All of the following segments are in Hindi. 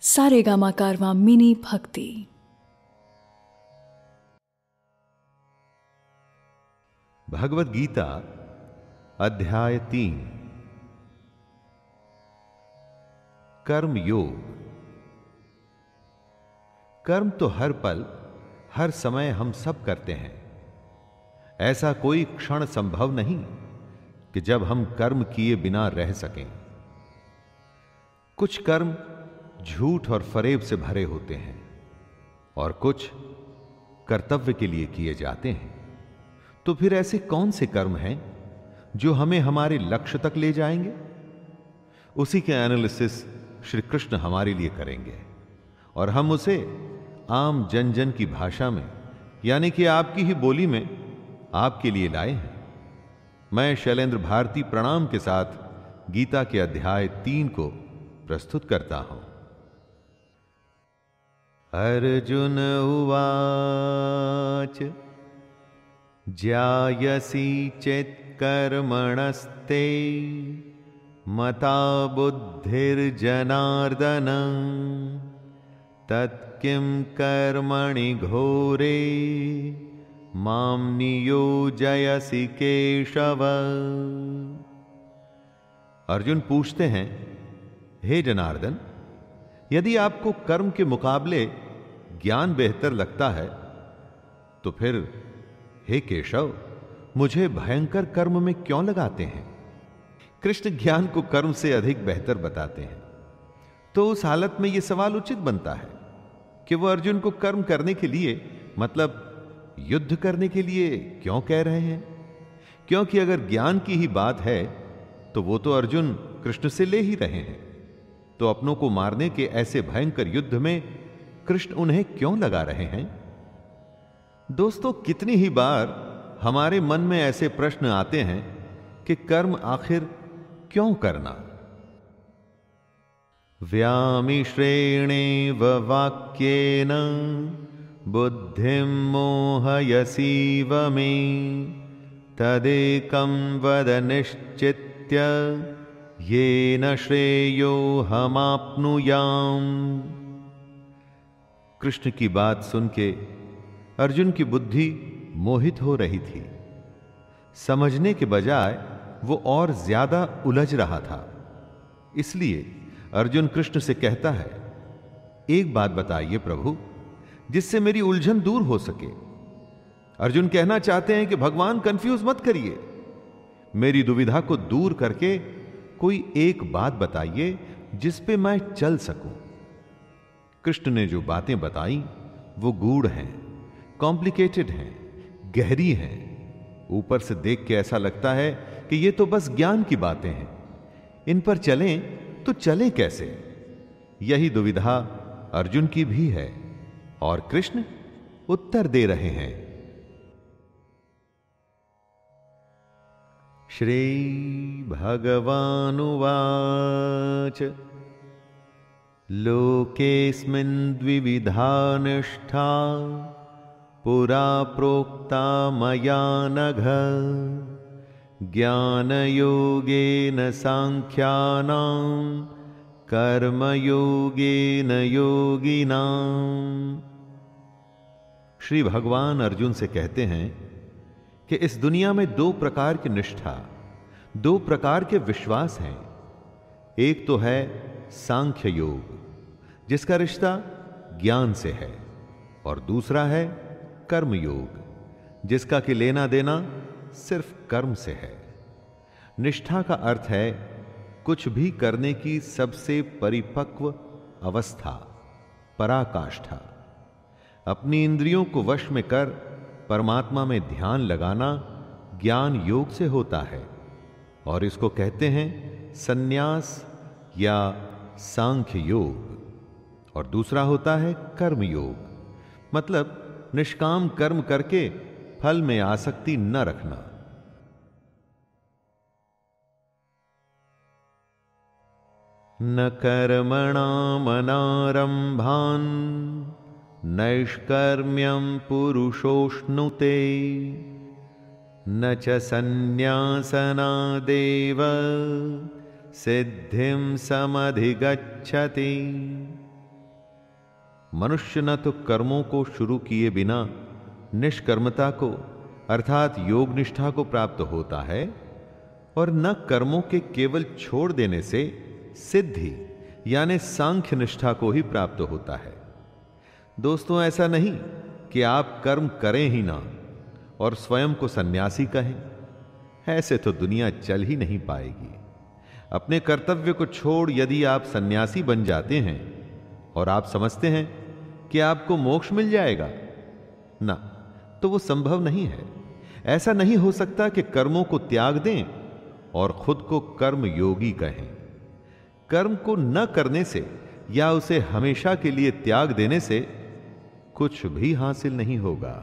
सारेगामा कारवा मिनी भक्ति। भगवत गीता, अध्याय तीन। कर्म योग। कर्म तो हर पल, हर समय हम सब करते हैं। ऐसा कोई क्षण संभव नहीं कि जब हम कर्म किए बिना रह सकें। कुछ कर्म झूठ और फरेब से भरे होते हैं और कुछ कर्तव्य के लिए किए जाते हैं। तो फिर ऐसे कौन से कर्म हैं जो हमें हमारे लक्ष्य तक ले जाएँगे? उसी के एनालिसिस श्री कृष्ण हमारे लिए करेंगे और हम उसे आम जन जन की भाषा में, यानी कि आपकी ही बोली में, आपके लिए लाए हैं। मैं शैलेंद्र भारती प्रणाम के साथ गीता के अध्याय तीन को प्रस्तुत करता हूँ। अर्जुन उवाच जायसी चेत्कर्मणस्ते मता बुद्धिर्जनार्दन तत्किं कर्मणि घोरे माम नियोजयसि केशव। अर्जुन पूछते हैं, हे जनार्दन यदि आपको कर्म के मुकाबले ज्ञान बेहतर लगता है तो फिर, हे केशव, मुझे भयंकर कर्म में क्यों लगाते हैं? कृष्ण ज्ञान को कर्म से अधिक बेहतर बताते हैं। तो उस हालत में यह सवाल उचित बनता है कि वह अर्जुन को कर्म करने के लिए मतलब युद्ध करने के लिए क्यों कह रहे हैं? क्योंकि अगर ज्ञान की ही बात है तो वो तो अर्जुन कृष्ण से ले ही रहे हैं। तो अपनों को मारने के ऐसे भयंकर युद्ध में कृष्ण उन्हें क्यों लगा रहे हैं? दोस्तों, कितनी ही बार हमारे मन में ऐसे प्रश्न आते हैं कि कर्म आखिर क्यों करना? व्यामिश्रेणेव वाक्येन, बुद्धिं मोहयसीव मे, तदेकं वद निश्चित्य। येन श्रेयो हमाप्नुयाम। कृष्ण की बात सुन के अर्जुन की बुद्धि मोहित हो रही थी। समझने के बजाय वो और ज़्यादा उलझ रहा था। इसलिए अर्जुन कृष्ण से कहता है, एक बात बताइए प्रभु, जिससे मेरी उलझन दूर हो सके। अर्जुन कहना चाहते हैं कि भगवान कंफ्यूज मत करिए। मेरी दुविधा को दूर करके कोई एक बात बताइए जिस पे मैं चल सकूँ। कृष्ण ने जो बातें बताई, वो गूढ़ हैं कॉम्प्लिकेटेड हैं, गहरी हैं। ऊपर से देख के ऐसा लगता है कि ये तो बस ज्ञान की बातें हैं। इन पर चलें तो चलें कैसे? यही दुविधा अर्जुन की भी है और कृष्ण उत्तर दे रहे हैं। श्री भगवानुवाच द्विविधा पुरा प्रोक्ता मया नघ। ज्ञानयोगेन साङ्ख्यानां, कर्मयोगेन योगिनाम् श्री भगवान अर्जुन से कहते हैं कि इस दुनिया में दो प्रकार की निष्ठा, दो प्रकार के विश्वास हैं। एक तो है सांख्य योग, जिसका रिश्ता ज्ञान से है, और दूसरा है कर्म योग, जिसका कि लेना देना सिर्फ़ कर्म से है। निष्ठा का अर्थ है कुछ भी करने की सबसे परिपक्व अवस्था, पराकाष्ठा। अपनी इंद्रियों को वश में कर परमात्मा में ध्यान लगाना ज्ञान योग से होता है। और इसको कहते हैं सन्यास या सांख्य योग। और दूसरा होता है कर्म योग। मतलब निष्काम कर्म करके फल में आसक्ति न रखना। न कर्मणामनारंभान् नैष्कर्म्यं पुरुषोष्णुते। न च सन्न्यासनादेव, सिद्धिं समधिगच्छति। मनुष्य न तो कर्मों को शुरू किए बिना निष्कर्मता को, अर्थात योग निष्ठा को प्राप्त होता है, और न कर्मों के केवल छोड़ देने से सिद्धि, यानी सांख्य निष्ठा को ही प्राप्त होता है। दोस्तों, ऐसा नहीं कि आप कर्म करें ही ना और स्वयं को सन्यासी कहें। ऐसे तो दुनिया चल ही नहीं पाएगी। अपने कर्तव्य को छोड़ यदि आप सन्यासी बन जाते हैं और आप समझते हैं कि आपको मोक्ष मिल जाएगा, ना तो वो संभव नहीं है। ऐसा नहीं हो सकता कि कर्मों को त्याग दें और खुद को कर्म योगी कहें। कर्म को न करने से या उसे हमेशा के लिए त्याग देने से कुछ भी हासिल नहीं होगा।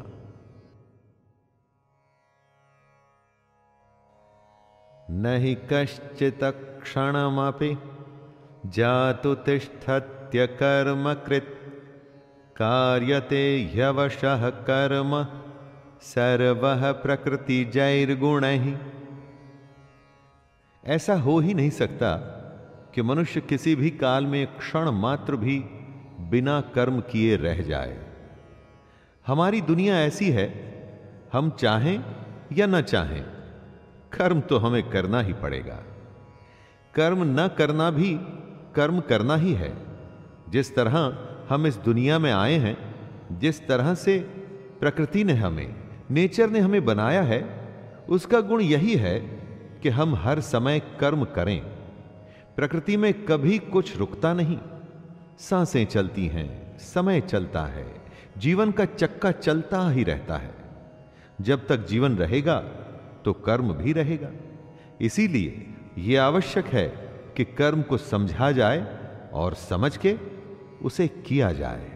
नहीं कश्चित क्षणमपि जातु तिष्ठत्य कर्म कृत। कार्यते ह्यवशः कर्म सर्व प्रकृति जैर्गुण ही ऐसा हो ही नहीं सकता कि मनुष्य किसी भी काल में क्षण मात्र भी बिना कर्म किए रह जाए। हमारी दुनिया ऐसी है, हम चाहें या न चाहें, कर्म तो हमें करना ही पड़ेगा। कर्म न करना भी, कर्म करना ही है। जिस तरह हम इस दुनिया में आए हैं, जिस तरह से प्रकृति ने हमें, नेचर ने हमें बनाया है, उसका गुण यही है कि हम हर समय कर्म करें। प्रकृति में कभी कुछ रुकता नहीं। साँसें चलती हैं, समय चलता है। जीवन का चक्का चलता ही रहता है। जब तक जीवन रहेगा तो कर्म भी रहेगा। इसीलिए यह आवश्यक है कि कर्म को समझा जाए और समझ के उसे किया जाए।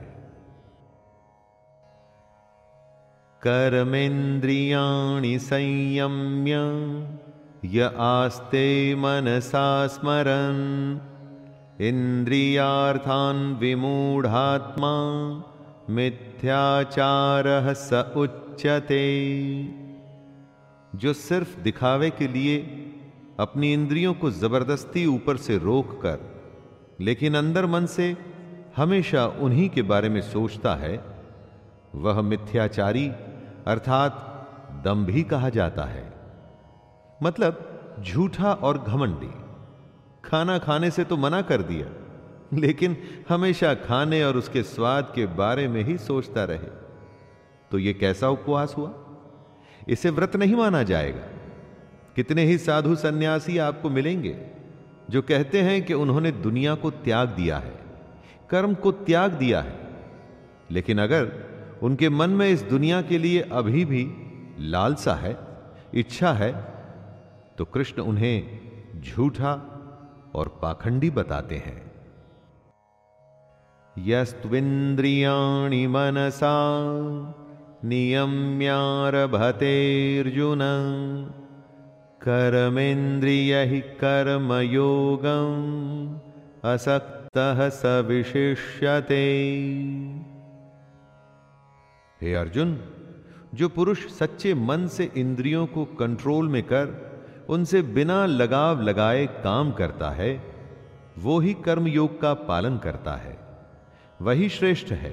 कर्मेन्द्रियाणि संयम्य, य आस्ते मनसा स्मरन्। इंद्रियार्थान विमूढ़ात्मा मिथ्याचार स उच्यते। जो सिर्फ़ दिखावे के लिए अपनी इंद्रियों को ज़बरदस्ती ऊपर से रोक कर, लेकिन अंदर मन से हमेशा उन्हीं के बारे में सोचता है, वह मिथ्याचारी अर्थात दम भी कहा जाता है। मतलब झूठा और घमंडी। खाना खाने से तो मना कर दिया। लेकिन हमेशा खाने और उसके स्वाद के बारे में ही सोचता रहे। तो यह कैसा उपवास हुआ? इसे व्रत नहीं माना जाएगा। कितने ही साधु सन्यासी आपको मिलेंगे जो कहते हैं कि उन्होंने दुनिया को त्याग दिया है, कर्म को त्याग दिया है। लेकिन अगर उनके मन में इस दुनिया के लिए अभी भी लालसा है, इच्छा है तो कृष्ण उन्हें झूठा और पाखंडी बताते हैं। यस्त्विन्द्रियाणि मनसा नियम्यारभतेऽर्जुन। कर्मेन्द्रिय कर्मयोगम् असक्तः स विशिष्यते हे अर्जुन, जो पुरुष सच्चे मन से इंद्रियों को कंट्रोल में कर, उनसे बिना लगाव लगाए काम करता है, वो ही कर्म योग का पालन करता है। वही श्रेष्ठ है।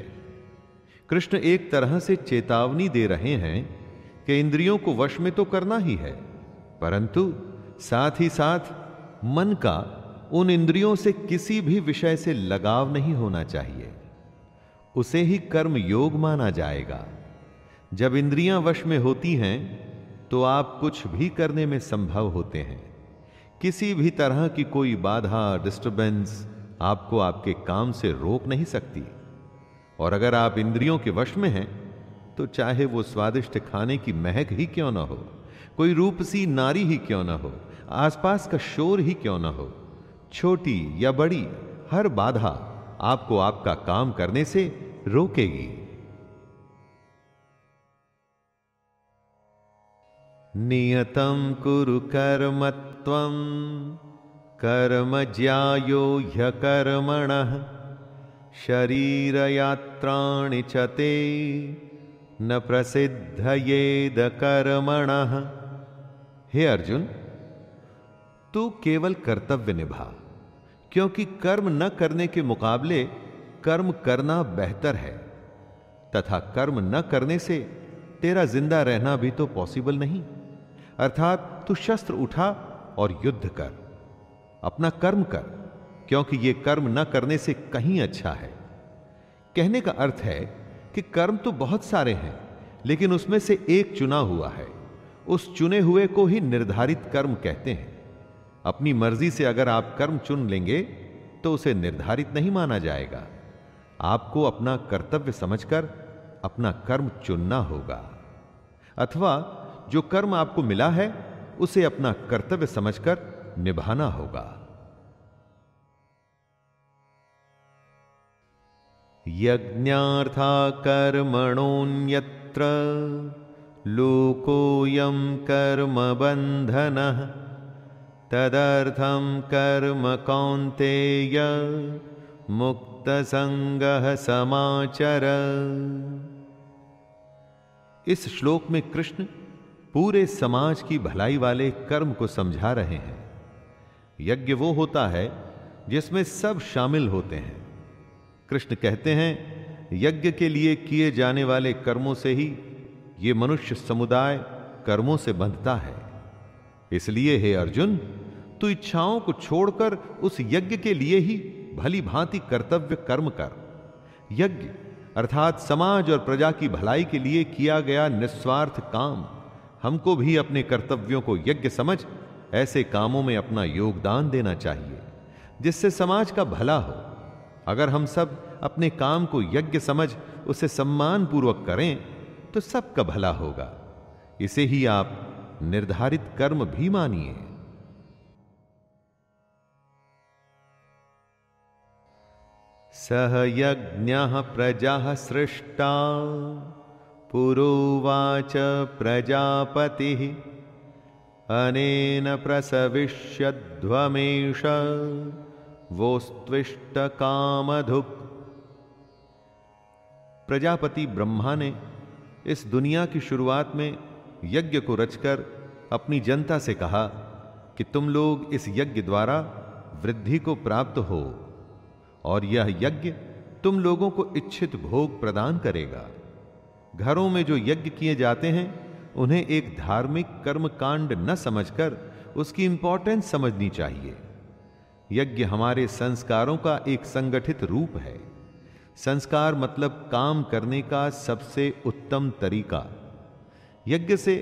कृष्ण एक तरह से चेतावनी दे रहे हैं कि इंद्रियों को वश में तो करना ही है, परंतु साथ ही साथ मन का उन इंद्रियों से किसी भी विषय से लगाव नहीं होना चाहिए। उसे ही कर्म योग माना जाएगा। जब इंद्रियाँ वश में होती हैं तो आप कुछ भी करने में संभव होते हैं। किसी भी तरह की कोई बाधा डिस्टरबेंस आपको आपके काम से रोक नहीं सकती। और अगर आप इंद्रियों के वश में हैं तो चाहे वो स्वादिष्ट खाने की महक ही क्यों ना हो, कोई रूपसी नारी ही क्यों ना हो, आसपास का शोर ही क्यों ना हो, छोटी या बड़ी, हर बाधा आपको आपका काम करने से रोकेगी। नियतं कुरु कर्म त्वं कर्म ज्यायो ह्यकर्मणः शरीरयात्राणि च ते न प्रसिद्धयेद कर्मणः। हे अर्जुन, तू केवल कर्तव्य निभा, क्योंकि कर्म न करने के मुकाबले कर्म करना बेहतर है, तथा कर्म न करने से तेरा ज़िंदा रहना भी तो पॉसिबल नहीं। अर्थात तू शस्त्र उठा और युद्ध कर। अपना कर्म कर, क्योंकि यह कर्म न करने से कहीं अच्छा है। कहने का अर्थ है कि कर्म तो बहुत सारे हैं, लेकिन उसमें से एक चुना हुआ है। उस चुने हुए को ही निर्धारित कर्म कहते हैं। अपनी मर्ज़ी से अगर आप कर्म चुन लेंगे तो उसे निर्धारित नहीं माना जाएगा। आपको अपना कर्तव्य समझकर अपना कर्म चुनना होगा। अथवा जो कर्म आपको मिला है, उसे अपना कर्तव्य समझकर निभाना होगा। यज्ञार्था कर्मणोन्यत्र लोकोऽयं कर्म बन्धनः तदर्थं कर्म कौन्तेय मुक्तसंगः समाचर। इस श्लोक में कृष्ण पूरे समाज की भलाई वाले कर्म को समझा रहे हैं। यज्ञ वो होता है जिसमें सब शामिल होते हैं। कृष्ण कहते हैं, यज्ञ के लिए किए जाने वाले कर्मों से ही ये मनुष्य समुदाय कर्मों से बंधता है। इसलिए हे अर्जुन, तू इच्छाओं को छोड़कर उस यज्ञ के लिए ही भली भांति कर्तव्य कर्म कर। यज्ञ, अर्थात समाज और प्रजा की भलाई के लिए किया गया निस्वार्थ काम, हमको भी अपने कर्तव्यों को यज्ञ समझ ऐसे कामों में अपना योगदान देना चाहिए, जिससे समाज का भला हो। अगर हम सब अपने काम को यज्ञ समझ, उसे सम्मान पूर्वक करें तो सबका भला होगा। इसे ही आप निर्धारित कर्म भी मानिए। सह यज्ञ प्रजा सृष्टा, पुरोवाच प्रजापति, अनेन प्रसविष्यध्वमेश वोस्त्विष्ट कामधुक प्रजापति ब्रह्मा ने इस दुनिया की शुरुआत में यज्ञ को रचकर अपनी जनता से कहा कि तुम लोग इस यज्ञ द्वारा वृद्धि को प्राप्त हो और यह यज्ञ तुम लोगों को इच्छित भोग प्रदान करेगा। घरों में जो यज्ञ किए जाते हैं, उन्हें एक धार्मिक कर्म कांड न समझकर उसकी इंपॉर्टेंस समझनी चाहिए। यज्ञ हमारे संस्कारों का एक संगठित रूप है। संस्कार मतलब काम करने का सबसे उत्तम तरीका। यज्ञ से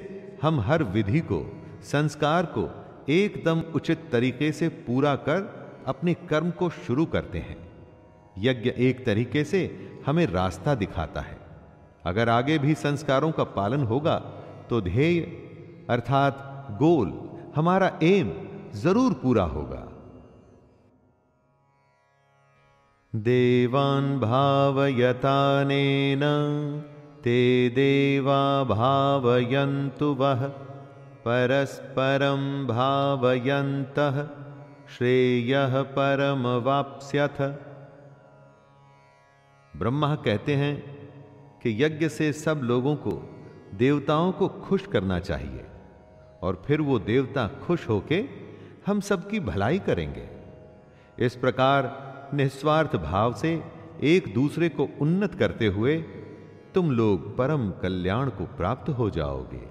हम हर विधि को, संस्कार को एकदम उचित तरीके से पूरा कर अपने कर्म को शुरू करते हैं। यज्ञ एक तरीके से हमें रास्ता दिखाता है। अगर आगे भी संस्कारों का पालन होगा तो ध्येय अर्थात गोल, हमारा एम ज़रूर पूरा होगा। देवान् भावयतानेन ते देवा भावयन्तु वः, परस्परं भावयन्तः, श्रेयः परमवाप्स्यथ। ब्रह्मा कहते हैं कि यज्ञ से सब लोगों को, देवताओं को खुश करना चाहिए, और फिर वो देवता खुश होके हम सबकी भलाई करेंगे। इस प्रकार निस्वार्थ भाव से एक दूसरे को उन्नत करते हुए तुम लोग परम कल्याण को प्राप्त हो जाओगे।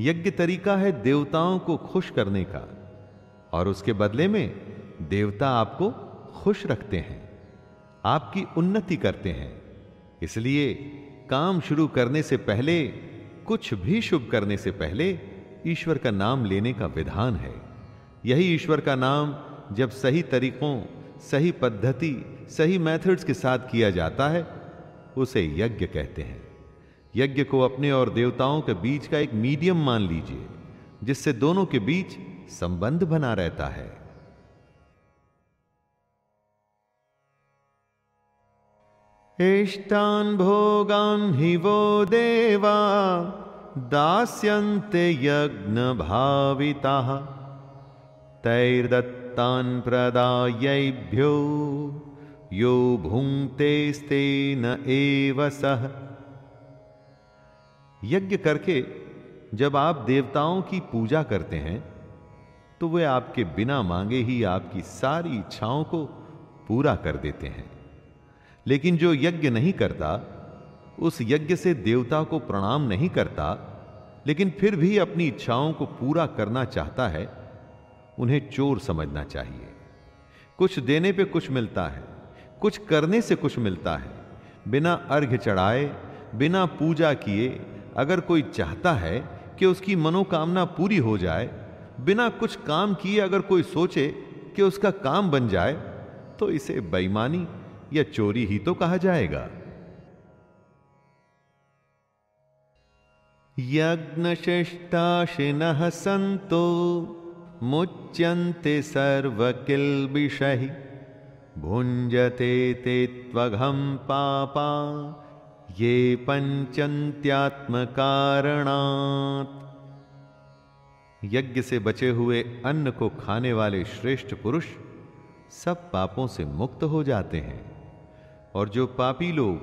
यज्ञ तरीका है देवताओं को खुश करने का, और उसके बदले में देवता आपको खुश रखते हैं, आपकी उन्नति करते हैं। इसलिए काम शुरू करने से पहले, कुछ भी शुभ करने से पहले ईश्वर का नाम लेने का विधान है। यही ईश्वर का नाम जब सही तरीकों सही पद्धति, सही मेथड्स के साथ किया जाता है, उसे यज्ञ कहते हैं। यज्ञ को अपने और देवताओं के बीच का एक मीडियम मान लीजिए, जिससे दोनों के बीच संबंध बना रहता है। इष्टान भोगान ही वो देवा, दास्यन्ते यज्ञ भाविता तैर्दत्त तान् प्रदायैभ्यो यो भुंक्तेस्तेन एव सह यज्ञ करके जब आप देवताओं की पूजा करते हैं तो वे आपके बिना मांगे ही आपकी सारी इच्छाओं को पूरा कर देते हैं। लेकिन जो यज्ञ नहीं करता, उस यज्ञ से देवता को प्रणाम नहीं करता, लेकिन फिर भी अपनी इच्छाओं को पूरा करना चाहता है उन्हें चोर समझना चाहिए। कुछ देने पे कुछ मिलता है, कुछ करने से कुछ मिलता है। बिना अर्घ्य चढ़ाए, बिना पूजा किए, अगर कोई चाहता है कि उसकी मनोकामना पूरी हो जाए, बिना कुछ काम किए अगर कोई सोचे कि उसका काम बन जाए तो इसे बेईमानी या चोरी ही तो कहा जाएगा। यज्ञशिष्टाशिनः सन्तो मुच्यन्ते सर्वकिल्बिषहि, भुञ्जते ते त्वघं पापा, ये पंचंत्यात्मकारणात् यज्ञ से बचे हुए अन्न को खाने वाले श्रेष्ठ पुरुष सब पापों से मुक्त हो जाते हैं। और जो पापी लोग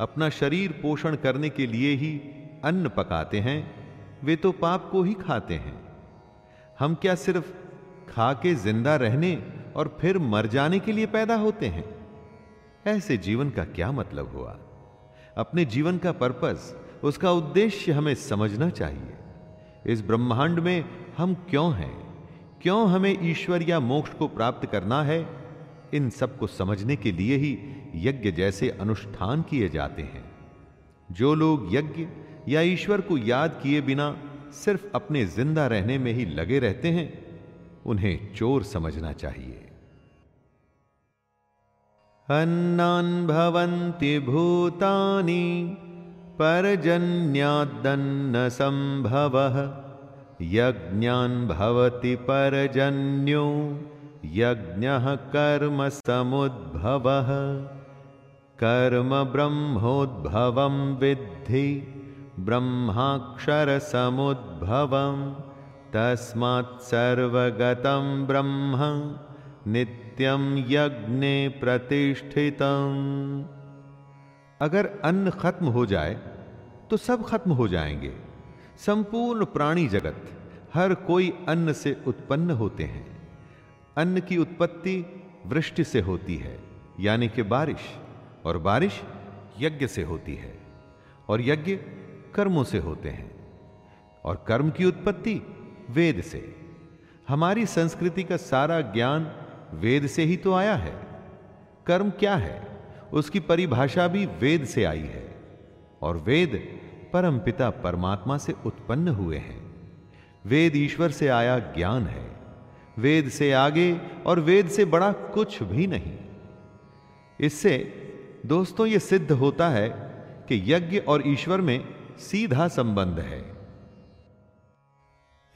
अपना शरीर पोषण करने के लिए ही अन्न पकाते हैं, वे तो पाप को ही खाते हैं। हम क्या सिर्फ़ खा के ज़िंदा रहने और फिर मर जाने के लिए पैदा होते हैं? ऐसे जीवन का क्या मतलब हुआ? अपने जीवन का पर्पस, उसका उद्देश्य हमें समझना चाहिए। इस ब्रह्मांड में हम क्यों हैं? क्यों हमें ईश्वर या मोक्ष को प्राप्त करना है? इन सबको समझने के लिए ही यज्ञ जैसे अनुष्ठान किए जाते हैं। जो लोग यज्ञ या ईश्वर को याद किए बिना सिर्फ़ अपने ज़िंदा रहने में ही लगे रहते हैं, उन्हें चोर समझना चाहिए। अन्नान् भवन्ति भूतानि परजन्यादन्नसम्भवः यज्ञान् भवति परजन्यो, यज्ञः कर्म समुद्भवः। कर्म ब्रह्मोद्भवं विद्धि। ब्रह्माक्षरसमुद्भवं तस्मात् सर्वगतं ब्रह्म नित्यम यज्ञ प्रतिष्ठितम। अगर अन्न खत्म हो जाए तो सब खत्म हो जाएँगे। संपूर्ण प्राणी जगत, हर कोई अन्न से उत्पन्न होते हैं। अन्न की उत्पत्ति वृष्टि से होती है, यानी कि बारिश, और बारिश यज्ञ से होती है। और यज्ञ कर्मों से होते हैं और कर्म की उत्पत्ति वेद से। हमारी संस्कृति का सारा ज्ञान वेद से ही तो आया है। कर्म क्या है? उसकी परिभाषा भी वेद से आई है और वेद परमपिता परमात्मा से उत्पन्न हुए हैं। वेद ईश्वर से आया ज्ञान है। वेद से आगे और वेद से बड़ा कुछ भी नहीं। इससे दोस्तों यह सिद्ध होता है कि यज्ञ और ईश्वर में सीधा संबंध है।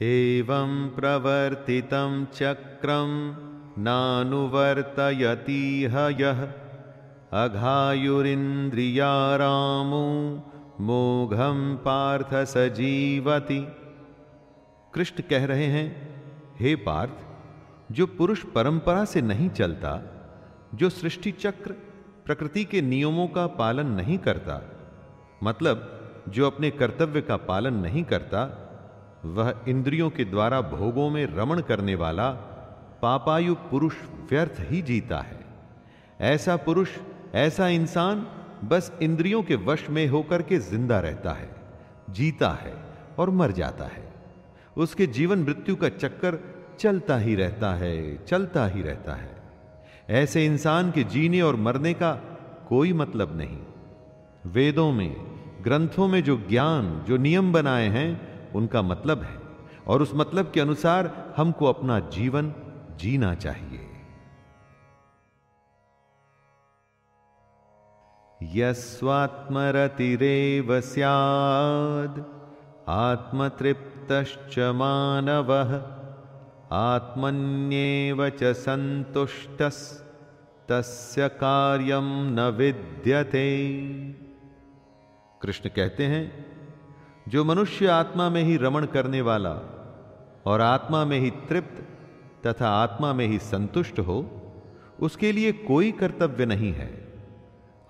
एवं प्रवर्तितं चक्रम नानुवर्तयतीह यः मोघम पार्थ सजीवति। कृष्ण कह रहे हैं, हे पार्थ, जो पुरुष परंपरा से नहीं चलता, जो सृष्टि चक्र प्रकृति के नियमों का पालन नहीं करता मतलब जो अपने कर्तव्य का पालन नहीं करता, वह इंद्रियों के द्वारा भोगों में रमण करने वाला पापायु पुरुष व्यर्थ ही जीता है। ऐसा पुरुष, ऐसा इंसान बस इंद्रियों के वश में होकर के ज़िंदा रहता है, जीता है और मर जाता है। उसके जीवन मृत्यु का चक्कर चलता ही रहता है, चलता ही रहता है। ऐसे इंसान के जीने और मरने का कोई मतलब नहीं। वेदों में ग्रंथों में जो ज्ञान, जो नियम बनाए हैं, उनका मतलब है। और उस मतलब के अनुसार हमको अपना जीवन जीना चाहिए। यस्वात्मरतिरेव स्याद्, आत्मतृप्तश्च मानवः, आत्मन्येव च सन्तुष्टस्तस्य कार्यं न विद्यते। कृष्ण कहते हैं, जो मनुष्य आत्मा में ही रमण करने वाला और आत्मा में ही तृप्त तथा आत्मा में ही संतुष्ट हो, उसके लिए कोई कर्तव्य नहीं है।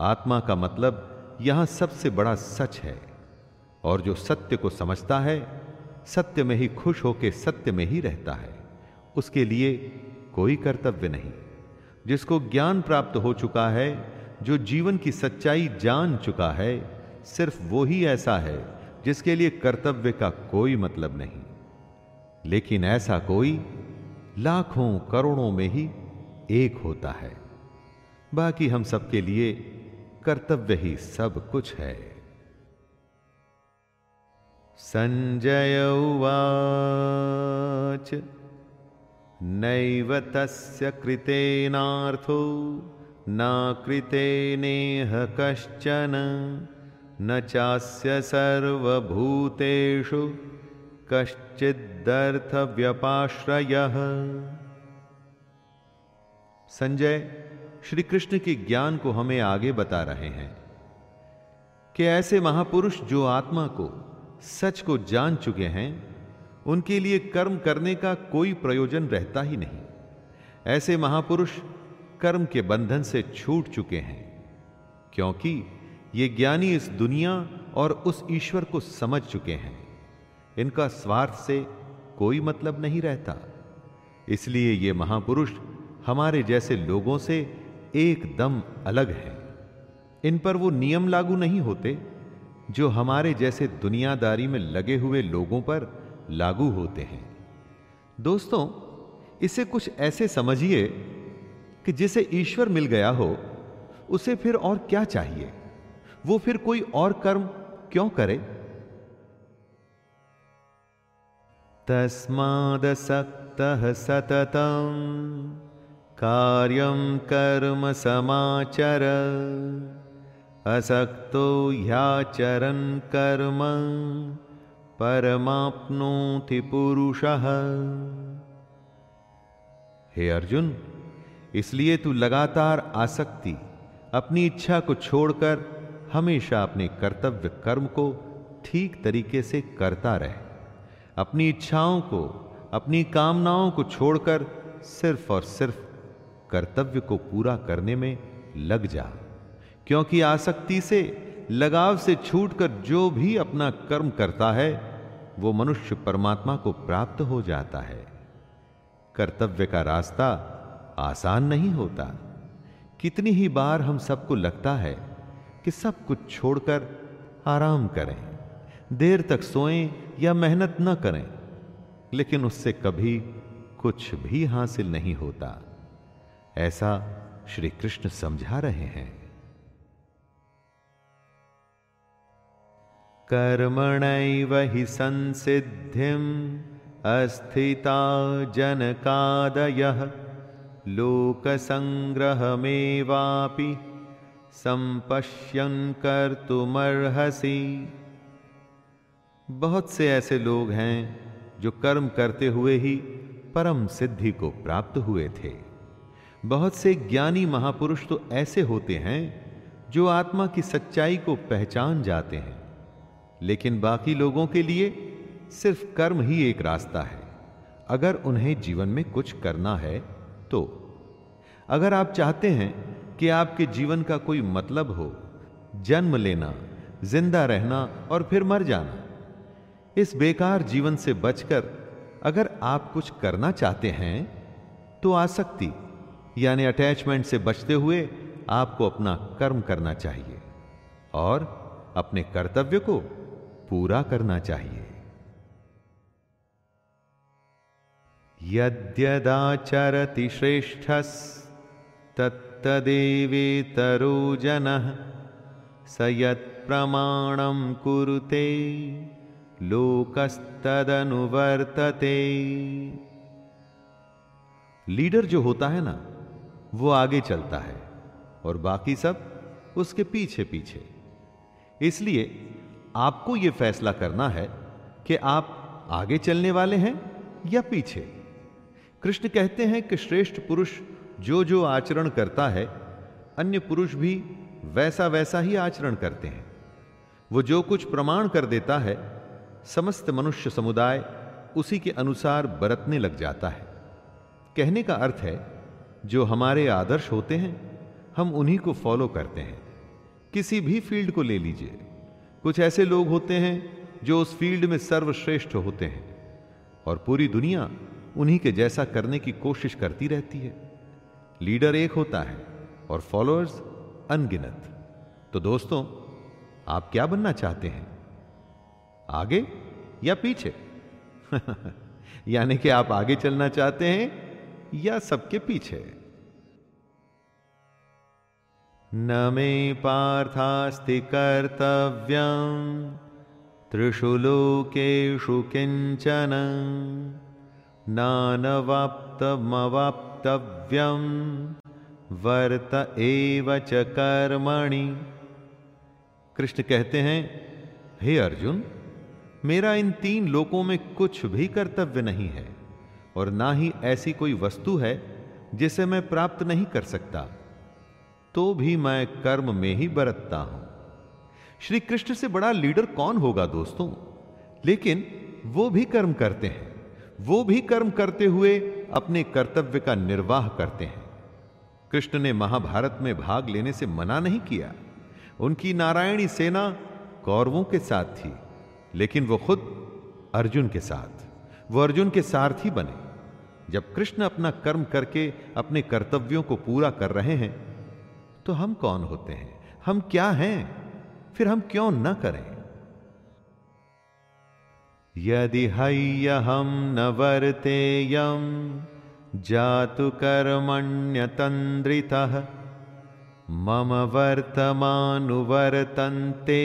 आत्मा का मतलब यहाँ सबसे बड़ा सच है और जो सत्य को समझता है, सत्य में ही खुश होकर सत्य में ही रहता है, उसके लिए कोई कर्तव्य नहीं। जिसको ज्ञान प्राप्त हो चुका है, जो जीवन की सच्चाई जान चुका है सिर्फ़ वो ही ऐसा है जिसके लिए कर्तव्य का कोई मतलब नहीं। लेकिन ऐसा कोई लाखों करोड़ों में ही एक होता है। बाकी हम सबके लिए कर्तव्य ही सब कुछ है। संजय उवाच, नैव तस्य कृतेनार्थो न कृतेनेह कश्चन। न चास्य सर्वभूतेषु कश्चिदर्थव्यपाश्रयः। संजय श्री कृष्ण के ज्ञान को हमें आगे बता रहे हैं कि ऐसे महापुरुष जो आत्मा को, सच को जान चुके हैं, उनके लिए कर्म करने का कोई प्रयोजन रहता ही नहीं। ऐसे महापुरुष कर्म के बंधन से छूट चुके हैं, क्योंकि ये ज्ञानी इस दुनिया और उस ईश्वर को समझ चुके हैं। इनका स्वार्थ से कोई मतलब नहीं रहता। इसलिए ये महापुरुष हमारे जैसे लोगों से एकदम अलग हैं। इन पर वो नियम लागू नहीं होते, जो हमारे जैसे दुनियादारी में लगे हुए लोगों पर लागू होते हैं। दोस्तों, इसे कुछ ऐसे समझिए कि जिसे ईश्वर मिल गया हो, उसे फिर और क्या चाहिए? वो फिर कोई और कर्म क्यों करे? तस्मादसक्तः सततम कार्यम कर्म समाचर। असक्तो ह्याचरन कर्म परमाप्नोति पुरुषः। हे अर्जुन, इसलिए तू लगातार आसक्ति, अपनी इच्छा को छोड़कर हमेशा अपने कर्तव्य कर्म को ठीक तरीके से करता रहे। अपनी इच्छाओं को, अपनी कामनाओं को छोड़कर सिर्फ़ और सिर्फ़ कर्तव्य को पूरा करने में लग जा। क्योंकि आसक्ति से, लगाव से छूटकर जो भी अपना कर्म करता है, वो मनुष्य परमात्मा को प्राप्त हो जाता है। कर्तव्य का रास्ता आसान नहीं होता। कितनी ही बार हम सबको लगता है कि सब कुछ छोड़कर आराम करें। देर तक सोएँ या मेहनत न करें, लेकिन उससे कभी कुछ भी हासिल नहीं होता। ऐसा श्री कृष्ण समझा रहे हैं। कर्मणैव हि संसिद्धिम् अस्थिता जनकादयः लोकसंग्रहमेवापि संपश्यन् कर्तुमर्हसि। बहुत से ऐसे लोग हैं जो कर्म करते हुए ही परम सिद्धि को प्राप्त हुए थे। बहुत से ज्ञानी महापुरुष तो ऐसे होते हैं जो आत्मा की सच्चाई को पहचान जाते हैं। लेकिन बाकी लोगों के लिए सिर्फ़ कर्म ही एक रास्ता है। अगर उन्हें जीवन में कुछ करना है तो अगर आप चाहते हैं कि आपके जीवन का कोई मतलब हो, जन्म लेना, ज़िंदा रहना और फिर मर जाना। इस बेकार जीवन से बचकर अगर आप कुछ करना चाहते हैं तो आसक्ति, यानी अटैचमेंट से बचते हुए आपको अपना कर्म करना चाहिए और अपने कर्तव्य को पूरा करना चाहिए। यद्यदाचरति तरो जन स यत्प्रमाणं कुरुते, लोकस्तदनुवर्तते। लीडर जो होता है ना, वो आगे चलता है, और बाकी सब उसके पीछे पीछे इसलिए आपको यह फैसला करना है कि आप आगे चलने वाले हैं या पीछे। कृष्ण कहते हैं कि श्रेष्ठ पुरुष जो जो आचरण करता है, अन्य पुरुष भी वैसा वैसा ही आचरण करते हैं। वो जो कुछ प्रमाण कर देता है, समस्त मनुष्य समुदाय उसी के अनुसार बरतने लग जाता है। कहने का अर्थ है, जो हमारे आदर्श होते हैं, हम उन्हीं को फॉलो करते हैं। किसी भी फ़ील्ड को ले लीजिए। कुछ ऐसे लोग होते हैं, जो उस फ़ील्ड में सर्वश्रेष्ठ होते हैं, और पूरी दुनिया उन्हीं के जैसा करने की कोशिश करती रहती है। लीडर एक होता है और फॉलोअर्स अनगिनत। तो दोस्तों, आप क्या बनना चाहते हैं? आगे या पीछे? यानी कि आप आगे चलना चाहते हैं या सबके पीछे? न मे पार्थास्ति कर्तव्यम त्रिषु लोकेषु किंचन नानवाप्तमवाप्तव्यम वर्त एव च कर्मणि। कृष्ण कहते हैं, हे अर्जुन, मेरा इन तीन लोकों में कुछ भी कर्तव्य नहीं है, और ना ही ऐसी कोई वस्तु है जिसे मैं प्राप्त नहीं कर सकता तो भी मैं कर्म में ही बरतता हूँ। श्री कृष्ण से बड़ा लीडर कौन होगा दोस्तों? लेकिन वो भी कर्म करते हैं, वो भी कर्म करते हुए अपने कर्तव्य का निर्वाह करते हैं। कृष्ण ने महाभारत में भाग लेने से मना नहीं किया। उनकी नारायणी सेना कौरवों के साथ थी, लेकिन वो खुद अर्जुन के साथ। वो अर्जुन के सारथी बने। जब कृष्ण अपना कर्म करके अपने कर्तव्यों को पूरा कर रहे हैं तो हम कौन होते हैं? हम क्या हैं? फिर हम क्यों न करें? यदि हम न वर्तेयम जातु कर्मण्यतंद्रितः मम वर्तमानुवर्तन्ते,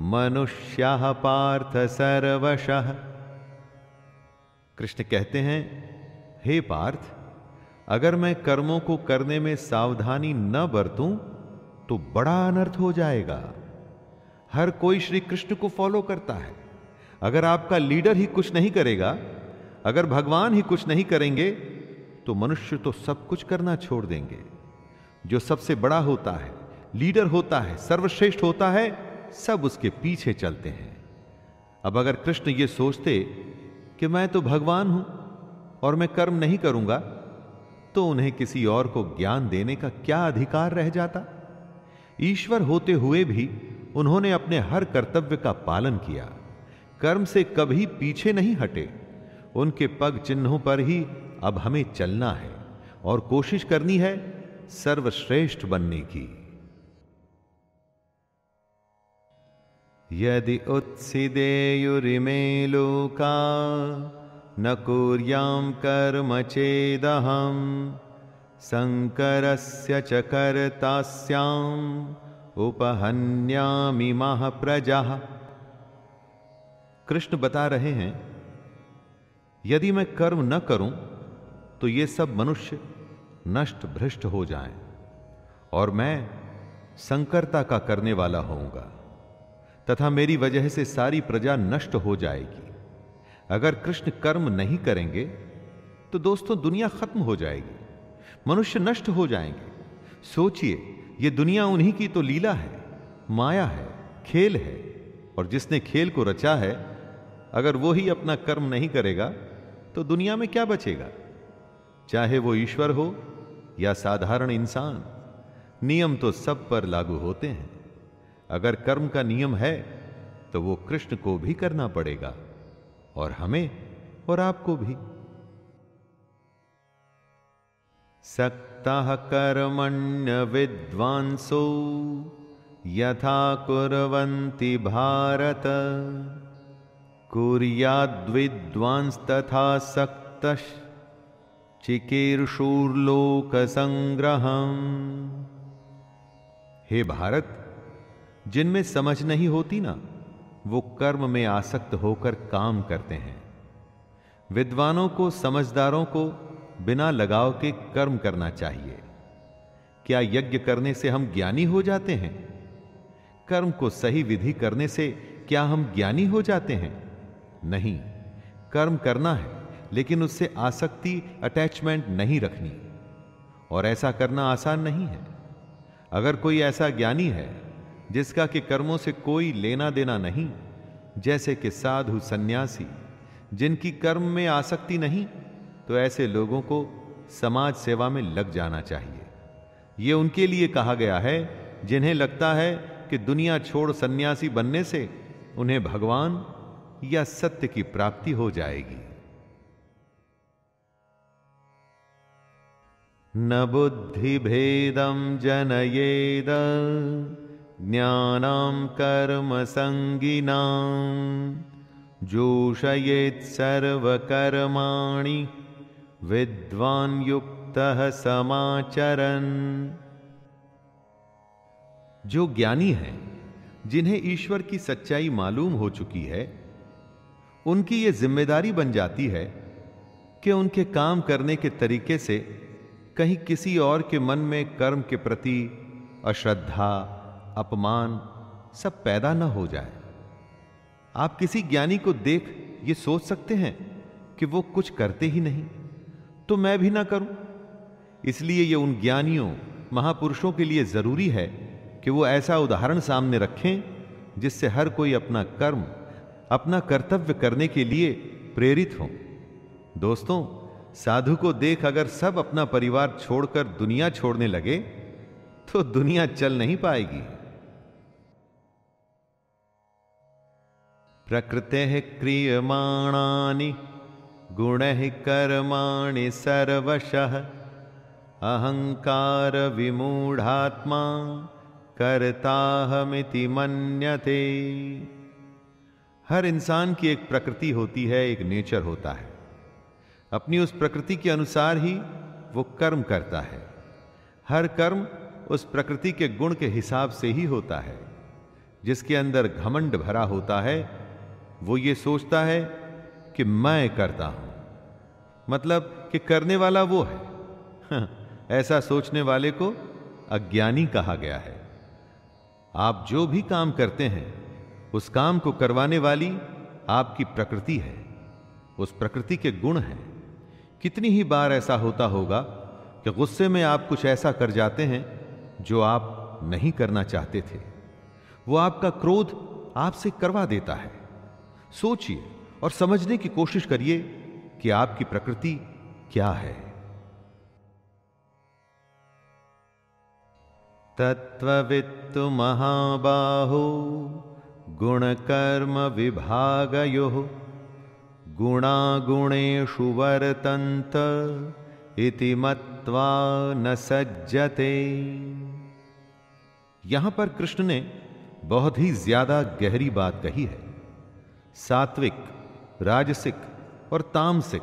मनुष्या पार्थ सर्वशः। कृष्ण कहते हैं, हे पार्थ, अगर मैं कर्मों को करने में सावधानी न बरतूं तो बड़ा अनर्थ हो जाएगा। हर कोई श्री कृष्ण को फॉलो करता है। अगर आपका लीडर ही कुछ नहीं करेगा, अगर भगवान ही कुछ नहीं करेंगे तो मनुष्य तो सब कुछ करना छोड़ देंगे। जो सबसे बड़ा होता है, लीडर होता है, सर्वश्रेष्ठ होता है, सब उसके पीछे चलते हैं। अब अगर कृष्ण ये सोचते कि मैं तो भगवान हूँ और मैं कर्म नहीं करूँगा तो उन्हें किसी और को ज्ञान देने का क्या अधिकार रह जाता? ईश्वर होते हुए भी उन्होंने अपने हर कर्तव्य का पालन किया। कर्म से कभी पीछे नहीं हटे। उनके पग चिन्हों पर ही अब हमें चलना है और कोशिश करनी है सर्वश्रेष्ठ बनने की। यदि उत्सिदेयुरिमे लोका न कुर्यां कर्म चेदहं शङ्करस्य च कर्तास्याम् उपहन्यामि महाप्रजा। कृष्ण बता रहे हैं, यदि मैं कर्म न करूँ तो ये सब मनुष्य नष्ट भ्रष्ट हो जाएँ, और मैं संकरता का करने वाला होऊँगा, तथा मेरी वजह से सारी प्रजा नष्ट हो जाएगी। अगर कृष्ण कर्म नहीं करेंगे तो दोस्तों दुनिया खत्म हो जाएगी, मनुष्य नष्ट हो जाएँगे। सोचिए, ये दुनिया उन्हीं की तो लीला है, माया है, खेल है, और जिसने खेल को रचा है अगर वो ही अपना कर्म नहीं करेगा तो दुनिया में क्या बचेगा? चाहे वो ईश्वर हो या साधारण इंसान, नियम तो सब पर लागू होते हैं। अगर कर्म का नियम है तो वो कृष्ण को भी करना पड़ेगा, और हमें और आपको भी। सक्ता कर्मण्य विद्वांसो यथा कुरंती भारत। कुर्याद्विद्वांस तथा सक्त चिकीर्षूर्लोक संग्रह हे भारत, जिनमें समझ नहीं होती ना, वो कर्म में आसक्त होकर काम करते हैं। विद्वानों को, समझदारों को बिना लगाव के कर्म करना चाहिए। क्या यज्ञ करने से हम ज्ञानी हो जाते हैं? कर्म को सही विधि करने से क्या हम ज्ञानी हो जाते हैं? नहीं। कर्म करना है, लेकिन उससे आसक्ति अटैचमेंट नहीं रखनी। और ऐसा करना आसान नहीं है। अगर कोई ऐसा ज्ञानी है, जिसका कि कर्मों से कोई लेना देना नहीं, जैसे कि साधु सन्यासी, जिनकी कर्म में आसक्ति नहीं तो ऐसे लोगों को समाज सेवा में लग जाना चाहिए। यह उनके लिए कहा गया है, जिन्हें लगता है कि दुनिया छोड़ सन्यासी बनने से उन्हें भगवान या सत्य की प्राप्ति हो जाएगी। न बुद्धि बुद्धिभेदं जनयेद, ज्ञानां कर्मसङ्गिनां जोषयेत् सर्वकर्माणि विद्वान् युक्तः समाचरन्। जो ज्ञानी हैं, जिन्हें ईश्वर की सच्चाई मालूम हो चुकी है उनकी यह ज़िम्मेदारी बन जाती है कि उनके काम करने के तरीके से कहीं किसी और के मन में कर्म के प्रति अश्रद्धा, अपमान सब पैदा न हो जाए। आप किसी ज्ञानी को देख ये सोच सकते हैं कि वो कुछ करते ही नहीं तो मैं भी ना करूँ। इसलिए ये उन ज्ञानियों, महापुरुषों के लिए ज़रूरी है कि वो ऐसा उदाहरण सामने रखें जिससे हर कोई अपना कर्म अपना कर्तव्य करने के लिए प्रेरित हो। दोस्तों, साधु को देख अगर सब अपना परिवार छोड़कर दुनिया छोड़ने लगे तो दुनिया चल नहीं पाएगी। प्रकृते क्रियमाणानि, गुण कर्माणि सर्वशः। अहंकार विमूढ़ात्मा, करताहमिति मन्यते। हर इंसान की एक प्रकृति होती है, एक नेचर होता है। अपनी उस प्रकृति के अनुसार ही वो कर्म करता है। हर कर्म उस प्रकृति के गुण के हिसाब से ही होता है। जिसके अंदर घमंड भरा होता है, वो ये सोचता है कि मैं करता हूँ। मतलब कि करने वाला वो है। ऐसा सोचने वाले को अज्ञानी कहा गया है। आप जो भी काम करते हैं उस काम को करवाने वाली आपकी प्रकृति है। उस प्रकृति के गुण हैं। कितनी ही बार ऐसा होता होगा कि गुस्से में आप कुछ ऐसा कर जाते हैं जो आप नहीं करना चाहते थे। वो आपका क्रोध आपसे करवा देता है। सोचिए और समझने की कोशिश करिए कि आपकी प्रकृति क्या है। तत्वित्तु महाबाहो। गुणकर्म विभागयो गुणागुणेषु वर्तन्त इति मत्वा न सज्जते। यहाँ पर कृष्ण ने बहुत ही ज़्यादा गहरी बात कही है। सात्विक, राजसिक और तामसिक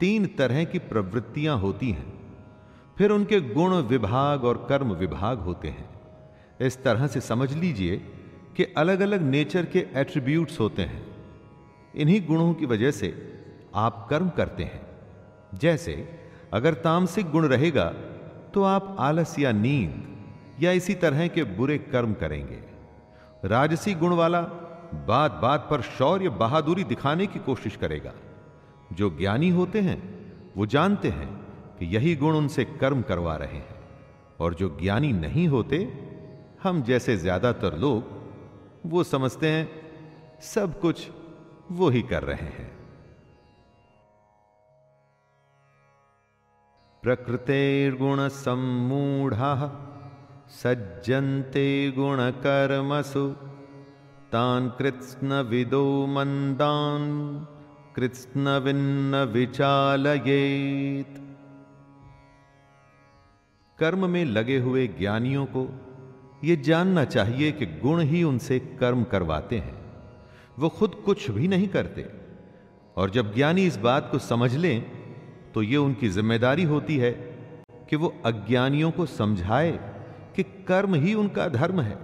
तीन तरह की प्रवृत्तियाँ होती हैं। फिर उनके गुण विभाग और कर्म विभाग होते हैं। इस तरह से समझ लीजिए कि अलग अलग नेचर के एट्रीब्यूट्स होते हैं। इन्हीं गुणों की वजह से आप कर्म करते हैं। जैसे, अगर तामसिक गुण रहेगा तो आप आलस या नींद या इसी तरह के बुरे कर्म करेंगे। राजसी गुण वाला बात बात पर शौर्य बहादुरी दिखाने की कोशिश करेगा। जो ज्ञानी होते हैं, वो जानते हैं कि यही गुण उनसे कर्म करवा रहे हैं। और जो ज्ञानी नहीं होते, हम जैसे ज़्यादातर लोग वो समझते हैं, सब कुछ वो ही कर रहे हैं। प्रकृतेर्गुण सम्मूढ़ा सज्जन्ते गुण कर्मसु तान कृत्स्न विदो मंदान कृत्स्न विन्न विचालयेत कर्म में लगे हुए ज्ञानियों को यह जानना चाहिए कि गुण ही उनसे कर्म करवाते हैं। वो खुद कुछ भी नहीं करते। और जब ज्ञानी इस बात को समझ लें तो ये उनकी ज़िम्मेदारी होती है कि वो अज्ञानियों को समझाए कि कर्म ही उनका धर्म है।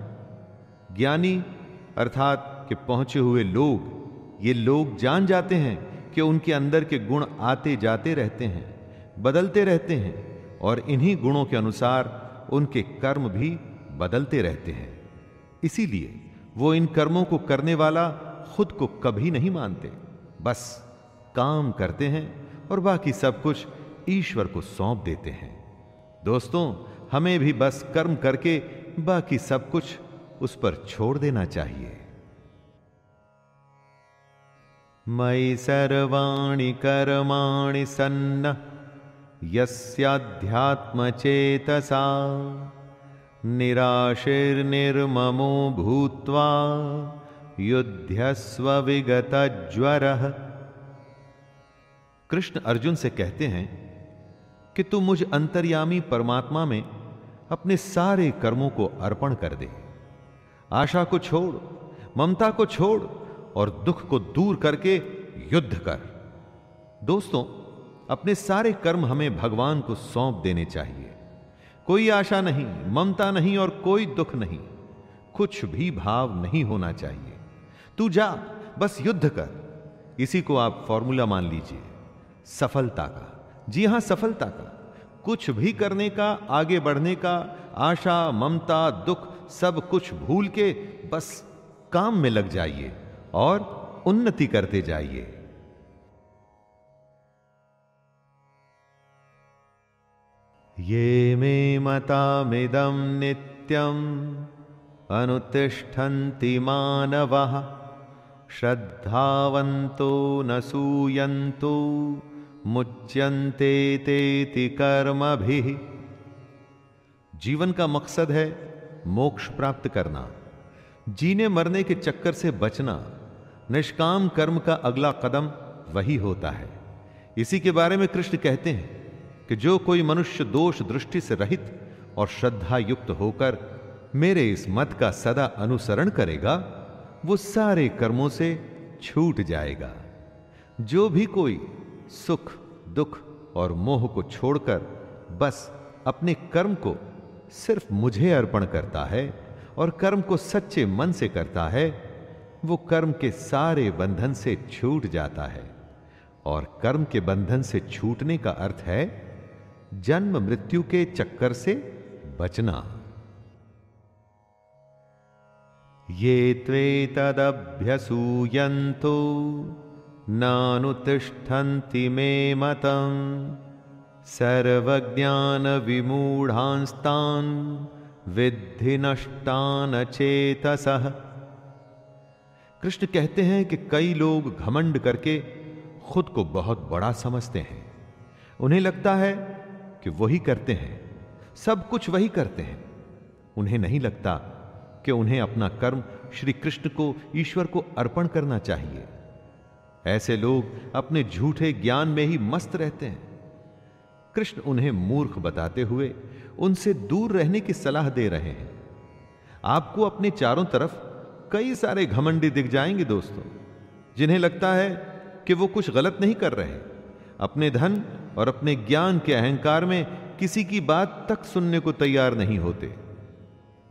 ज्ञानी, अर्थात कि पहुँचे हुए लोग, ये लोग जान जाते हैं कि उनके अंदर के गुण आते जाते रहते हैं, बदलते रहते हैं, और इन्हीं गुणों के अनुसार उनके कर्म भी बदलते रहते हैं। इसीलिए वो इन कर्मों को करने वाला खुद को कभी नहीं मानते। बस काम करते हैं और बाकी सब कुछ ईश्वर को सौंप देते हैं। दोस्तों, हमें भी बस कर्म करके बाकी सब कुछ उस पर छोड़ देना चाहिए। मई सर्वाणी कर्माणि सन्न, यस्याध्यात्मचेतसा। निराशिर्निर्ममो भूत्वा युद्धस्व विगत ज्वर कृष्ण अर्जुन से कहते हैं कि तू मुझ अंतर्यामी परमात्मा में अपने सारे कर्मों को अर्पण कर दे। आशा को छोड़, ममता को छोड़ और दुख को दूर करके युद्ध कर। दोस्तों, अपने सारे कर्म हमें भगवान को सौंप देने चाहिए। कोई आशा नहीं, ममता नहीं और कोई दुख नहीं। कुछ भी भाव नहीं होना चाहिए। तू जा, बस युद्ध कर। इसी को आप फॉर्मूला मान लीजिए। सफलता का। जी हाँ, सफलता का। कुछ भी करने का, आगे बढ़ने का, आशा, ममता, दुख, सब कुछ भूल के बस काम में लग जाइए और उन्नति करते जाइए। ये मे मिदम नित्यम। अनुतिष्ठन्ति मानवः। श्रद्धावन्तो न सूयन्तो। मुच्यन्ते तेति भी जीवन का मकसद है मोक्ष प्राप्त करना। जीने मरने के चक्कर से बचना। निष्काम कर्म का अगला कदम वही होता है। इसी के बारे में कृष्ण कहते हैं। कि जो कोई मनुष्य दोष दृष्टि से रहित और श्रद्धा युक्त होकर मेरे इस मत का सदा अनुसरण करेगा, वो सारे कर्मों से छूट जाएगा। जो भी कोई सुख, दुख और मोह को छोड़कर बस अपने कर्म को सिर्फ़ मुझे अर्पण करता है और कर्म को सच्चे मन से करता है, वो कर्म के सारे बंधन से छूट जाता है। और कर्म के बंधन से छूटने का अर्थ है जन्म मृत्यु के चक्कर से बचना। ये त्वेतदभ्यसूयन्तो नानुतिष्ठन्ति मे मतम् सर्वज्ञानविमूढांस्तान् विद्धि नष्टान चेतसः कृष्ण कहते हैं कि कई लोग घमंड करके खुद को बहुत बड़ा समझते हैं। उन्हें लगता है कि वही करते हैं। सब कुछ वही करते हैं। उन्हें नहीं लगता कि उन्हें अपना कर्म श्री कृष्ण को, ईश्वर को अर्पण करना चाहिए। ऐसे लोग अपने झूठे ज्ञान में ही मस्त रहते हैं। कृष्ण उन्हें मूर्ख बताते हुए उनसे दूर रहने की सलाह दे रहे हैं। आपको अपने चारों तरफ़ कई सारे घमंडी दिख जाएँगे दोस्तों, जिन्हें लगता है कि वो कुछ गलत नहीं कर रहे अपने धन और अपने ज्ञान के अहंकार में किसी की बात तक सुनने को तैयार नहीं होते।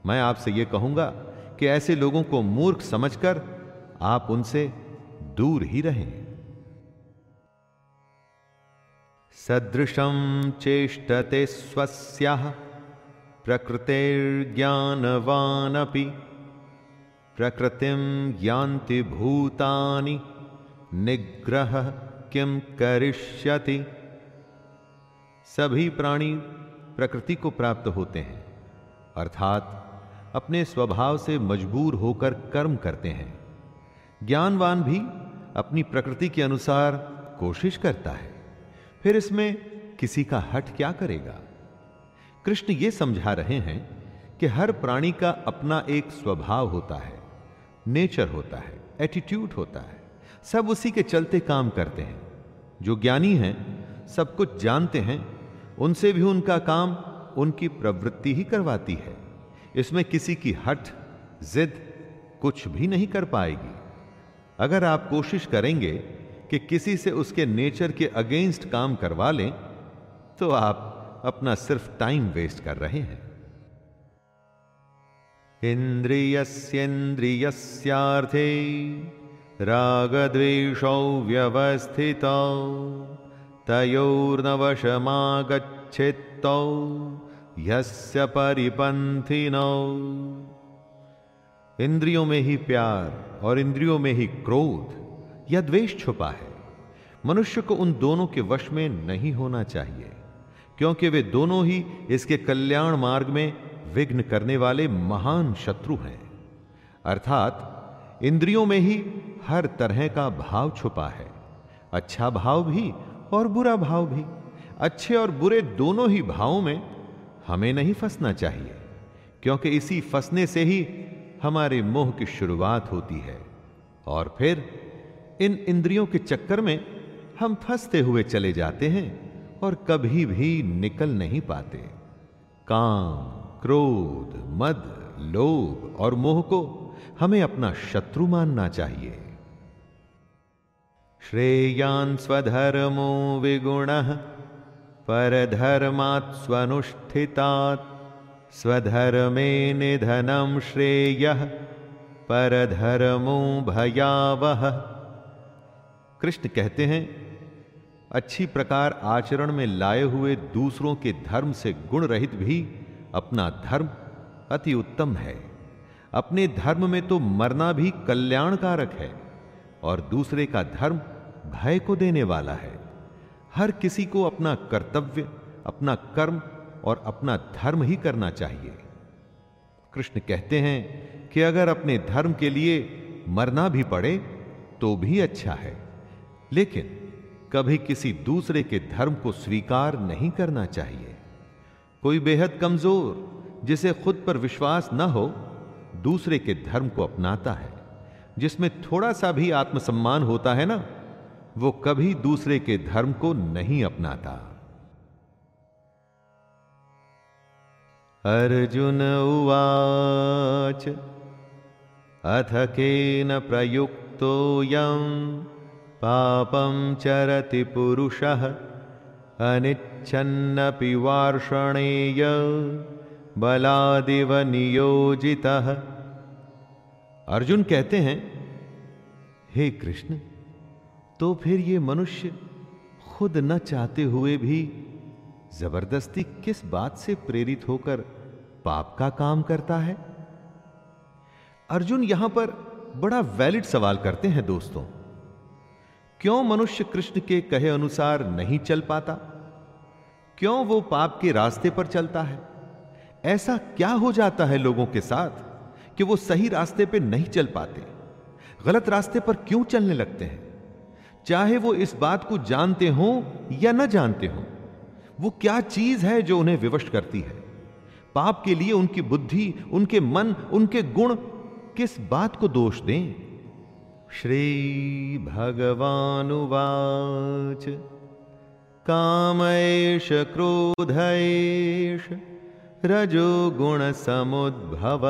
मैं आपसे यह कहूँगा कि ऐसे लोगों को मूर्ख समझकर आप उनसे दूर ही रहें। सदृशं चेष्टते स्वस्याः, प्रकृतिर्ज्ञानवानपि, प्रकृतिं यान्ति भूतानि, निग्रह किम करिष्यति। सभी प्राणी प्रकृति को प्राप्त होते हैं, अर्थात अपने स्वभाव से मजबूर होकर कर्म करते हैं। ज्ञानवान भी अपनी प्रकृति के अनुसार कोशिश करता है। फिर इसमें किसी का हट क्या करेगा? कृष्ण ये समझा रहे हैं कि हर प्राणी का अपना एक स्वभाव होता है, नेचर होता है एटीट्यूड होता है, सब उसी के चलते काम करते हैं। जो ज्ञानी हैं, सब कुछ जानते हैं उनसे भी उनका काम उनकी प्रवृत्ति ही करवाती है। इसमें किसी की हट जिद कुछ भी नहीं कर पाएगी। अगर आप कोशिश करेंगे कि किसी से उसके नेचर के अगेंस्ट काम करवा लें तो आप अपना सिर्फ़ टाइम वेस्ट कर रहे हैं। इंद्रियस्येन्द्रियस्यार्थे रागद्वेषौ व्यवस्थितौ। तयोर्नवशमागच्छित्तौ यस्य परिपंथिनौ इंद्रियों में ही प्यार और इंद्रियों में ही क्रोध, या द्वेष छुपा है। मनुष्य को उन दोनों के वश में नहीं होना चाहिए, क्योंकि वे दोनों ही इसके कल्याण मार्ग में विघ्न करने वाले महान शत्रु हैं। अर्थात, इंद्रियों में ही हर तरह का भाव छुपा है। अच्छा भाव भी और बुरा भाव भी। अच्छे और बुरे दोनों ही भावों में हमें नहीं फंसना चाहिए, क्योंकि इसी फंसने से ही हमारे मोह की शुरुआत होती है। और फिर इन इंद्रियों के चक्कर में हम फंसते हुए चले जाते हैं और कभी भी निकल नहीं पाते। काम, क्रोध, मद, लोभ और मोह को हमें अपना शत्रु मानना चाहिए। श्रेयान स्वधर्मो विगुण, परधर्मात् स्वनुष्ठितात्, स्वधर्मे निधनम श्रेय, परधर्मो भयावह। कृष्ण कहते हैं, अच्छी प्रकार आचरण में लाए हुए दूसरों के धर्म से गुण रहित भी अपना धर्म अति उत्तम है। अपने धर्म में तो मरना भी कल्याणकारक है और दूसरे का धर्म भय को देने वाला है। हर किसी को अपना कर्तव्य, अपना कर्म और अपना धर्म ही करना चाहिए। कृष्ण कहते हैं कि अगर अपने धर्म के लिए मरना भी पड़े तो भी अच्छा है। लेकिन कभी किसी दूसरे के धर्म को स्वीकार नहीं करना चाहिए। कोई बेहद कमज़ोर, जिसे खुद पर विश्वास न हो, दूसरे के धर्म को अपनाता है। जिसमें थोड़ा सा भी आत्मसम्मान होता है ना वो कभी दूसरे के धर्म को नहीं अपनाता। अर्जुन उवाच, अथ केन प्रयुक्तो यम पापम चरति पुरुषः, अनिच्छन्नपि वार्षणेय बलादिव नियोजितः। अर्जुन कहते हैं, हे कृष्ण तो फिर ये मनुष्य खुद न चाहते हुए भी ज़बरदस्ती किस बात से प्रेरित होकर पाप का काम करता है? अर्जुन यहाँ पर बड़ा वैलिड सवाल करते हैं दोस्तों। क्यों मनुष्य कृष्ण के कहे अनुसार नहीं चल पाता? क्यों वो पाप के रास्ते पर चलता है? ऐसा क्या हो जाता है लोगों के साथ कि वो सही रास्ते पे नहीं चल पाते? गलत रास्ते पर क्यों चलने लगते हैं? चाहे वो इस बात को जानते हो या न जानते हो, वो क्या चीज़ है जो उन्हें विवश करती है? पाप के लिए उनकी बुद्धि, उनके मन, उनके गुण किस बात को दोष दें? श्री भगवानुवाच। कामैष क्रोधैष रजो गुण समुद्भव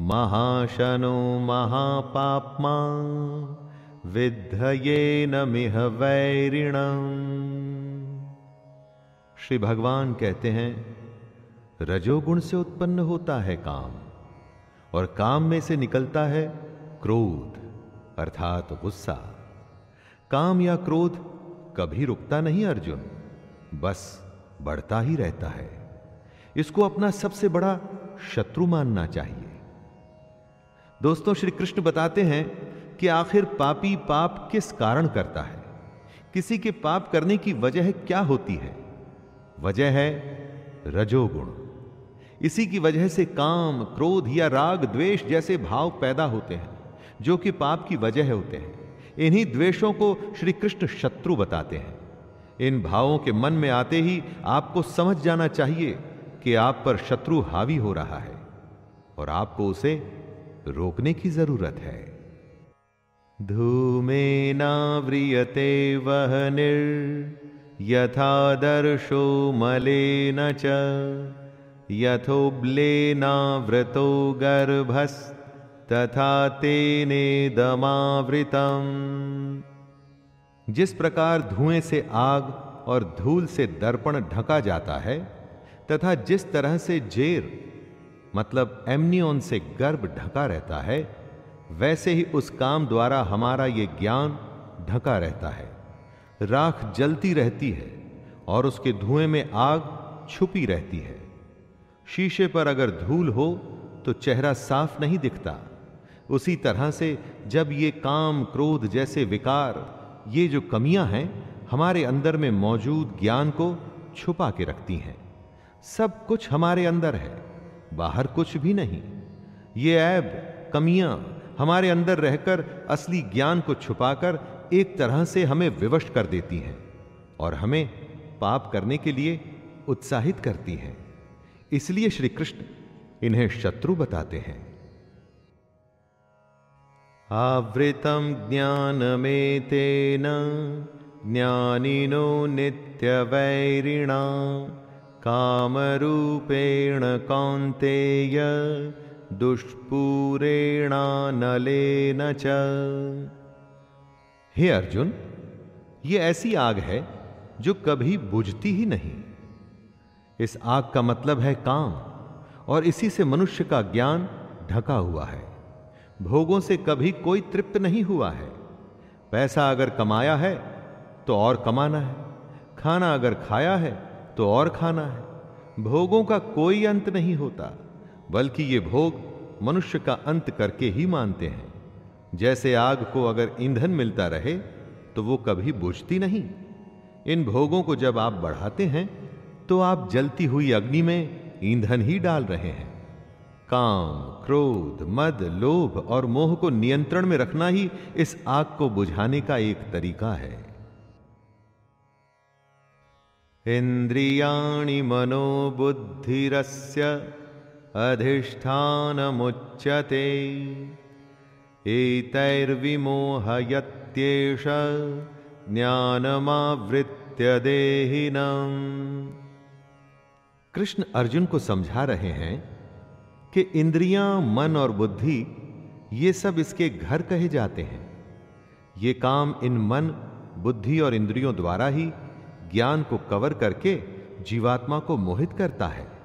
महाशनो महापाप्मा। विद्धये न मिह वैरिणम। श्री भगवान कहते हैं, रजोगुण से उत्पन्न होता है काम, और काम में से निकलता है क्रोध, अर्थात गुस्सा। काम या क्रोध कभी रुकता नहीं अर्जुन, बस बढ़ता ही रहता है। इसको अपना सबसे बड़ा शत्रु मानना चाहिए। दोस्तों, श्री कृष्ण बताते हैं कि आखिर पापी पाप किस कारण करता है? किसी के पाप करने की वजह क्या होती है? वजह है रजोगुण। इसी की वजह से काम, क्रोध या राग, द्वेष जैसे भाव पैदा होते हैं, जो कि पाप की वजह होते हैं। इन्हीं द्वेषों को श्री कृष्ण शत्रु बताते हैं। इन भावों के मन में आते ही आपको समझ जाना चाहिए कि आप पर शत्रु हावी हो रहा है और आपको उसे रोकने की ज़रूरत है। धूमेनाव्रियते वहनिर्यथादर्शो मलेन च। यथोब्लेनावृतो गर्भस्तथा तेनेदमावृतम् जिस प्रकार धुएँ से आग और धूल से दर्पण ढका जाता है, तथा जिस तरह से जेर मतलब एमनियोन से गर्भ ढका रहता है वैसे ही उस काम द्वारा हमारा ये ज्ञान ढका रहता है। राख जलती रहती है और उसके धुएँ में आग छुपी रहती है। शीशे पर अगर धूल हो तो चेहरा साफ़ नहीं दिखता। उसी तरह से जब ये काम, क्रोध जैसे विकार, ये जो कमियाँ हैं, हमारे अंदर में मौजूद ज्ञान को छुपा के रखती हैं। सब कुछ हमारे अंदर है, बाहर कुछ भी नहीं। ये ऐब, कमियाँ हमारे अंदर रहकर असली ज्ञान को छुपाकर एक तरह से हमें विवश कर देती हैं और हमें पाप करने के लिए उत्साहित करती हैं। इसलिए श्री कृष्ण इन्हें शत्रु बताते हैं। आवृतम ज्ञान में तेन ज्ञानिनो नित्यवैरिणा कामरूपेण कौन्तेय दुष्पूरेणानलेन च। हे अर्जुन, ये ऐसी आग है जो कभी बुझती ही नहीं। इस आग का मतलब है काम, और इसी से मनुष्य का ज्ञान ढका हुआ है। भोगों से कभी कोई तृप्त नहीं हुआ है। पैसा अगर कमाया है तो और कमाना है। खाना अगर खाया है तो और खाना है। भोगों का कोई अंत नहीं होता। बल्कि ये भोग मनुष्य का अंत करके ही मानते हैं। जैसे आग को अगर ईंधन मिलता रहे तो वो कभी बुझती नहीं। इन भोगों को जब आप बढ़ाते हैं तो आप जलती हुई अग्नि में ईंधन ही डाल रहे हैं। काम, क्रोध, मद, लोभ और मोह को नियंत्रण में रखना ही इस आग को बुझाने का एक तरीका है। इंद्रियाणि मनोबुद्धिरस्य मुच्यते एतैर्विमोहयत्येष ज्ञानमावृत्य देहिनम्। कृष्ण अर्जुन को समझा रहे हैं कि इंद्रियाँ, मन और बुद्धि, ये सब इसके घर कहे जाते हैं। ये काम इन मन, बुद्धि और इंद्रियों द्वारा ही ज्ञान को कवर करके जीवात्मा को मोहित करता है।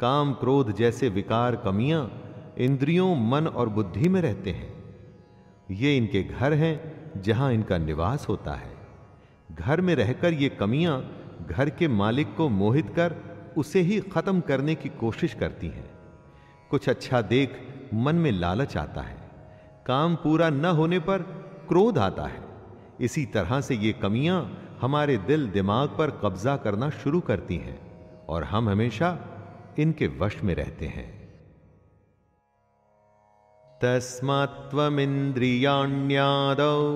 काम क्रोध जैसे विकार कमियाँ इंद्रियों, मन और बुद्धि में रहते हैं। ये इनके घर हैं जहाँ इनका निवास होता है। घर में रहकर ये कमियाँ घर के मालिक को मोहित कर उसे ही खत्म करने की कोशिश करती हैं। कुछ अच्छा देख मन में लालच आता है। काम पूरा न होने पर क्रोध आता है। इसी तरह से ये कमियाँ हमारे दिल दिमाग पर कब्जा करना शुरू करती हैं और हम हमेशा इनके वश में रहते हैं। तस्मात्त्वमिन्द्रियाण्यादौ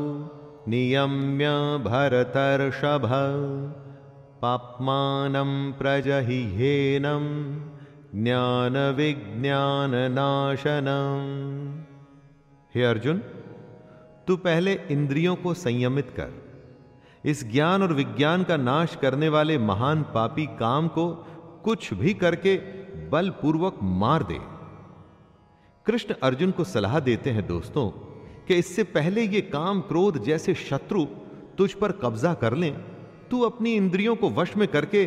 नियम्य भरतर्षभ, पाप्मानं प्रजहिह्येनं ज्ञानविज्ञाननाशनम् हे अर्जुन, तू पहले इंद्रियों को संयमित कर। इस ज्ञान और विज्ञान का नाश करने वाले महान पापी काम को कुछ भी करके बलपूर्वक मार दे। कृष्ण अर्जुन को सलाह देते हैं दोस्तों कि इससे पहले ये काम क्रोध जैसे शत्रु तुझ पर कब्जा कर लें, तू अपनी इंद्रियों को वश में करके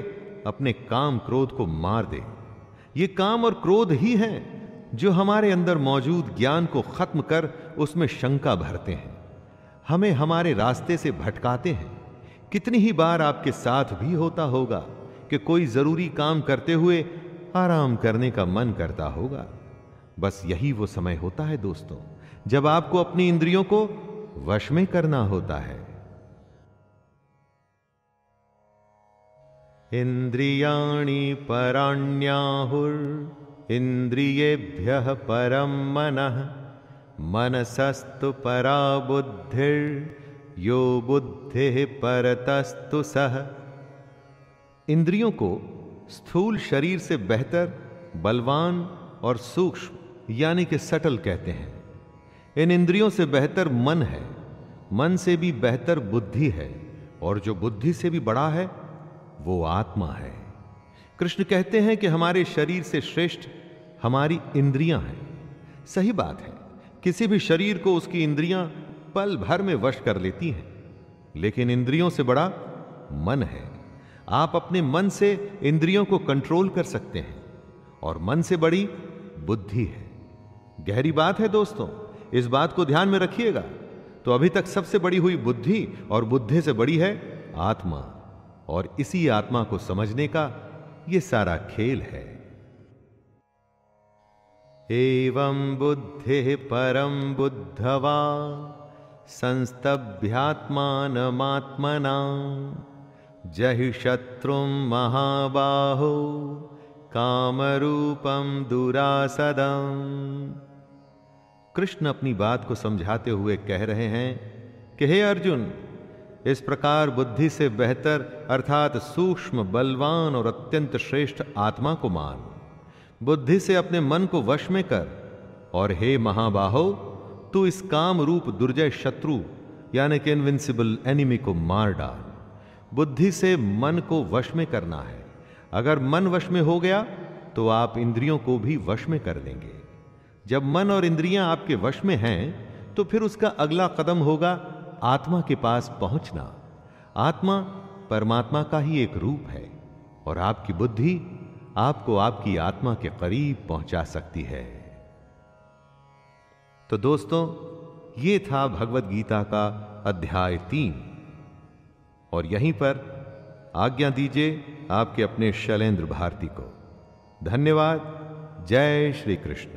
अपने काम क्रोध को मार दे। ये काम और क्रोध ही हैं जो हमारे अंदर मौजूद ज्ञान को खत्म कर उसमें शंका भरते हैं। हमें हमारे रास्ते से भटकाते हैं। कितनी ही बार आपके साथ भी होता होगा कि कोई ज़रूरी काम करते हुए आराम करने का मन करता होगा। बस यही वो समय होता है दोस्तों, जब आपको अपनी इंद्रियों को वश में करना होता है। इंद्रियाणि पराण्याहुर, इंद्रियेभ्य परम मन, मनसस्तु परा बुद्धिर यो बुद्धि परतस्तु सह इंद्रियों को स्थूल शरीर से बेहतर, बलवान और सूक्ष्म, यानी कि सटल कहते हैं। इन इंद्रियों से बेहतर मन है। मन से भी बेहतर बुद्धि है और जो बुद्धि से भी बड़ा है, वो आत्मा है। कृष्ण कहते हैं कि हमारे शरीर से श्रेष्ठ हमारी इंद्रियाँ हैं। सही बात है, किसी भी शरीर को उसकी इंद्रियाँ पल भर में वश कर लेती हैं, लेकिन इंद्रियों से बड़ा मन है। आप अपने मन से इंद्रियों को कंट्रोल कर सकते हैं। और मन से बड़ी बुद्धि है। गहरी बात है दोस्तों, इस बात को ध्यान में रखिएगा। तो अभी तक सबसे बड़ी हुई बुद्धि और बुद्धि से बड़ी है आत्मा। और इसी आत्मा को समझने का यह सारा खेल है। एवं बुद्धि परम बुद्धवा संस्तभ्यात्मात्मना जहि शत्रु महाबाहो कामरूपम दुरासदम। कृष्ण अपनी बात को समझाते हुए कह रहे हैं, कि हे अर्जुन, इस प्रकार बुद्धि से बेहतर, अर्थात सूक्ष्म, बलवान और अत्यंत श्रेष्ठ आत्मा को मान। बुद्धि से अपने मन को वश में कर, और हे महाबाहो, तू इस काम रूप दुर्जय शत्रु, यानी कि इनविंसिबल एनिमी को मार डाल। बुद्धि से मन को वश में करना है। अगर मन वश में हो गया तो आप इंद्रियों को भी वश में कर लेंगे जब मन और इंद्रियाँ आपके वश में हैं तो फिर उसका अगला कदम होगा आत्मा के पास पहुँचना। आत्मा परमात्मा का ही एक रूप है, और आपकी बुद्धि आपको आपकी आत्मा के करीब पहुँचा सकती है। तो दोस्तों, ये था भगवत गीता का अध्याय तीन। और यहीं पर आज्ञा दीजिए आपके अपने शैलेंद्र भारती को। धन्यवाद। जय श्री कृष्ण।